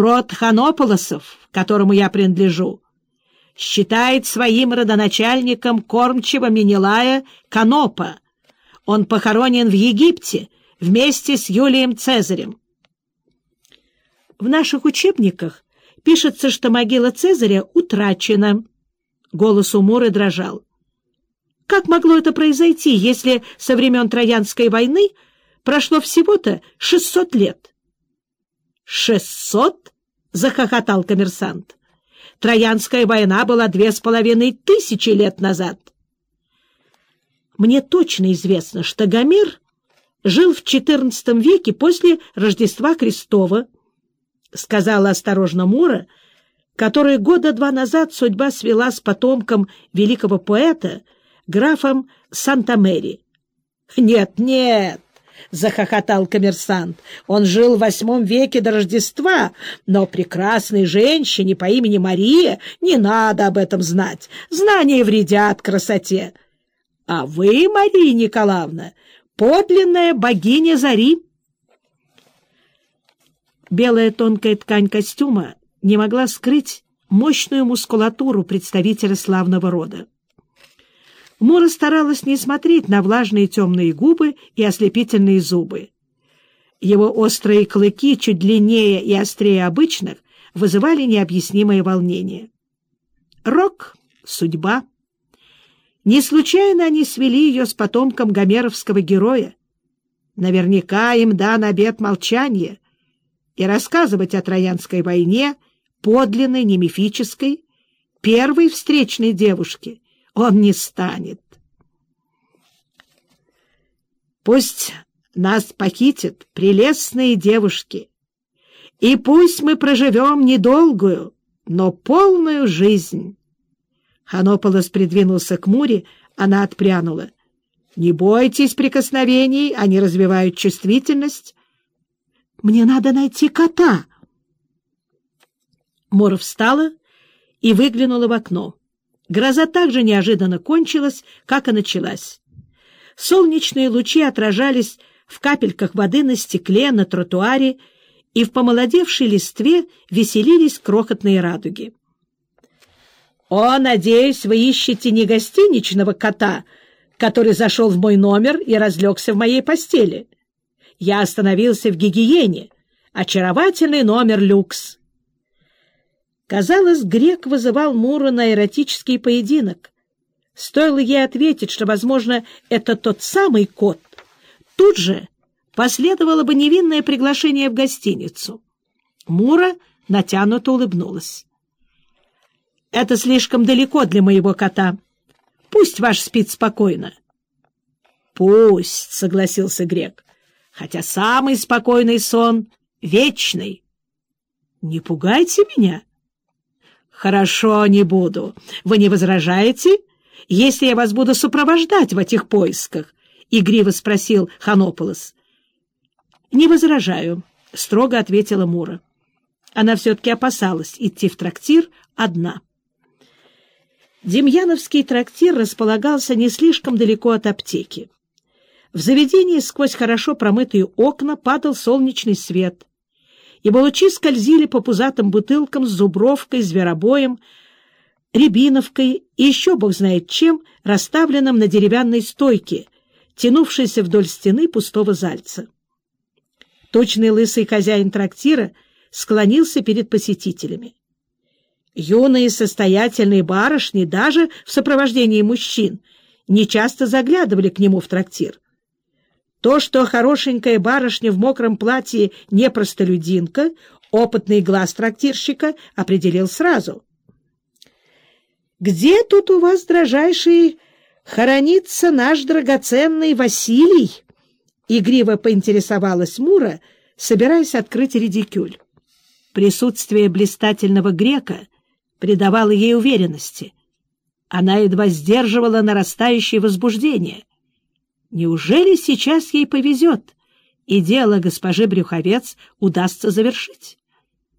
Род Ханополосов, которому я принадлежу, считает своим родоначальником кормчего Менелая Канопа. Он похоронен в Египте вместе с Юлием Цезарем. В наших учебниках пишется, что могила Цезаря утрачена. Голос у Муры дрожал. Как могло это произойти, если со времен Троянской войны прошло всего-то шестьсот лет? «Шестьсот?» — захохотал коммерсант. «Троянская война была две с половиной тысячи лет назад». Мне точно известно, что Гомер жил в XIV веке после Рождества Христова, — сказала осторожно Мура, которая года два назад судьба свела с потомком великого поэта, графом Санта-Мэри. «Нет, нет!» — захохотал коммерсант. «Он жил в восьмом веке до Рождества, но прекрасной женщине по имени Мария не надо об этом знать. Знания вредят красоте. А вы, Мария Николаевна, подлинная богиня Зари». Белая тонкая ткань костюма не могла скрыть мощную мускулатуру представителя славного рода. Мора старалась не смотреть на влажные темные губы и ослепительные зубы. Его острые клыки, чуть длиннее и острее обычных, вызывали необъяснимое волнение. Рок — судьба. Не случайно они свели ее с потомком гомеровского героя. Наверняка им дан обет молчания, и рассказывать о Троянской войне, подлинной, не мифической, первой встречной девушке — он не станет. Пусть нас похитят прелестные девушки, и пусть мы проживем недолгую, но полную жизнь. Ханополос придвинулся к Муре, она отпрянула. «Не бойтесь прикосновений, они развивают чувствительность». «Мне надо найти кота». Мора встала и выглянула в окно. Гроза так же неожиданно кончилась, как и началась. Солнечные лучи отражались в капельках воды на стекле, на тротуаре, и в помолодевшей листве веселились крохотные радуги. «О, надеюсь, вы ищете не гостиничного кота, который зашел в мой номер и разлегся в моей постели. Я остановился в гигиене. Очаровательный номер люкс». Казалось, грек вызывал Муру на эротический поединок. Стоило ей ответить, что, возможно, это тот самый кот. Тут же последовало бы невинное приглашение в гостиницу. Мура натянуто улыбнулась. — Это слишком далеко для моего кота. Пусть ваш спит спокойно. — Пусть, — согласился грек, — хотя самый спокойный сон — вечный. — Не пугайте меня. — «Хорошо, не буду. Вы не возражаете, если я вас буду сопровождать в этих поисках?» — игриво спросил Ханополос. «Не возражаю», — строго ответила Мура. Она все-таки опасалась идти в трактир одна. Демьяновский трактир располагался не слишком далеко от аптеки. В заведении сквозь хорошо промытые окна падал солнечный свет, Его лучи скользили по пузатым бутылкам с зубровкой, зверобоем, рябиновкой и еще бог знает чем, расставленным на деревянной стойке, тянувшейся вдоль стены пустого зальца. Точный лысый хозяин трактира склонился перед посетителями. Юные состоятельные барышни даже в сопровождении мужчин нечасто заглядывали к нему в трактир. То, что хорошенькая барышня в мокром платье не простолюдинка, опытный глаз трактирщика определил сразу. «Где тут у вас, дрожайший, хоронится наш драгоценный Василий?» Игриво поинтересовалась Мура, собираясь открыть редикюль. Присутствие блистательного грека придавало ей уверенности. Она едва сдерживала нарастающее возбуждение. Неужели сейчас ей повезет, и дело госпожи Брюховец удастся завершить?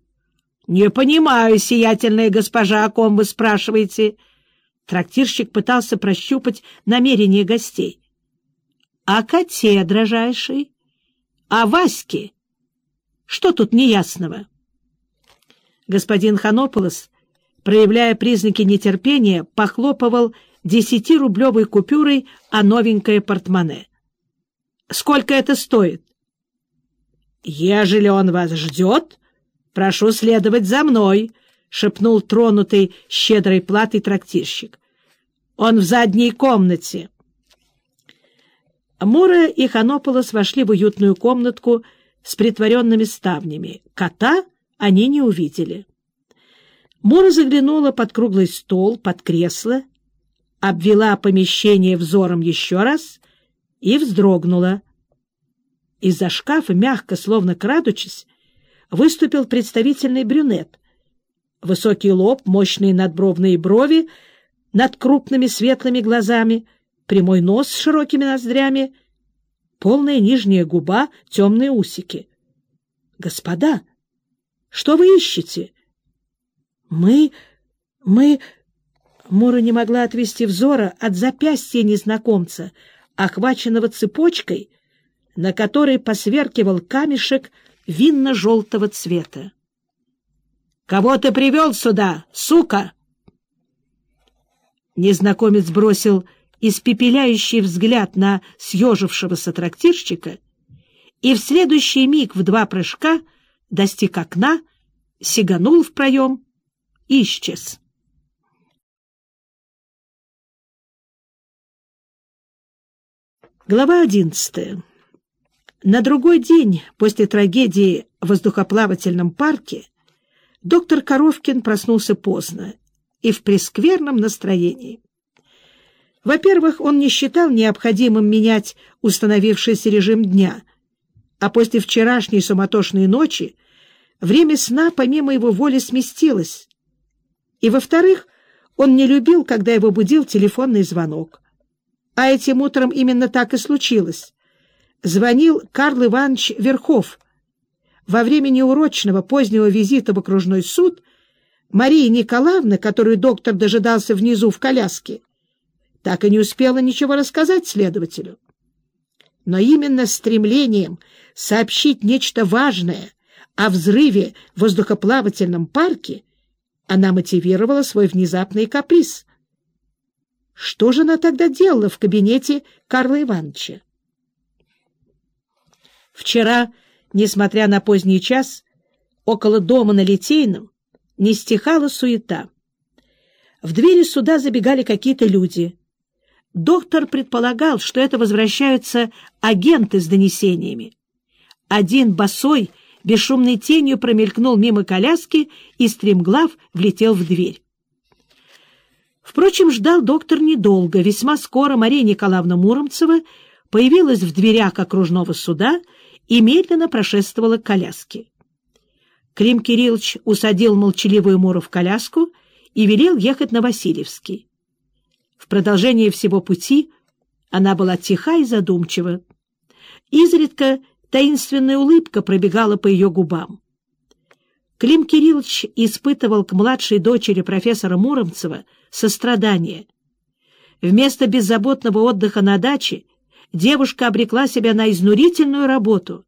— Не понимаю, сиятельная госпожа, о ком вы спрашиваете. Трактирщик пытался прощупать намерения гостей. — О коте, дрожайший. О Ваське. Что тут неясного? Господин Ханополос, проявляя признаки нетерпения, похлопывал десятирублевой купюрой о новенькое портмоне. «Сколько это стоит?» «Ежели он вас ждет, прошу следовать за мной», — шепнул тронутый щедрой платой трактирщик. «Он в задней комнате». Мура и Ханополос вошли в уютную комнатку с притворенными ставнями. Кота они не увидели. Мура заглянула под круглый стол, под кресло, обвела помещение взором еще раз и вздрогнула. Из-за шкафа, мягко, словно крадучись, выступил представительный брюнет. Высокий лоб, мощные надбровные брови над крупными светлыми глазами — прямой нос с широкими ноздрями, полная нижняя губа, темные усики. — Господа, что вы ищете? — Мы... мы... Мура не могла отвести взора от запястья незнакомца, охваченного цепочкой, на которой посверкивал камешек винно-желтого цвета. — Кого ты привел сюда, сука? Незнакомец бросил испепеляющий взгляд на съежившегося трактирщика и в следующий миг в два прыжка достиг окна, сиганул в проем и исчез. Глава одиннадцатая. На другой день после трагедии в воздухоплавательном парке доктор Коровкин проснулся поздно и в прескверном настроении. Во-первых, он не считал необходимым менять установившийся режим дня, а после вчерашней суматошной ночи время сна помимо его воли сместилось. И, во-вторых, он не любил, когда его будил телефонный звонок. А этим утром именно так и случилось. Звонил Карл Иванович Верхов. Во время неурочного позднего визита в окружной суд Мария Николаевна, которую доктор дожидался внизу в коляске, так и не успела ничего рассказать следователю. Но именно стремлением сообщить нечто важное о взрыве в воздухоплавательном парке она мотивировала свой внезапный каприз. Что же она тогда делала в кабинете Карла Ивановича? Вчера, несмотря на поздний час, около дома на Литейном не стихала суета. В двери суда забегали какие-то люди — Доктор предполагал, что это возвращаются агенты с донесениями. Один босой бесшумной тенью промелькнул мимо коляски и стремглав влетел в дверь. Впрочем, ждал доктор недолго. Весьма скоро Мария Николаевна Муромцева появилась в дверях окружного суда и медленно прошествовала к коляске. Клим Кириллович усадил молчаливую Муру в коляску и велел ехать на Васильевский. В продолжении всего пути она была тиха и задумчива. Изредка таинственная улыбка пробегала по ее губам. Клим Кириллович испытывал к младшей дочери профессора Муромцева сострадание. Вместо беззаботного отдыха на даче девушка обрекла себя на изнурительную работу,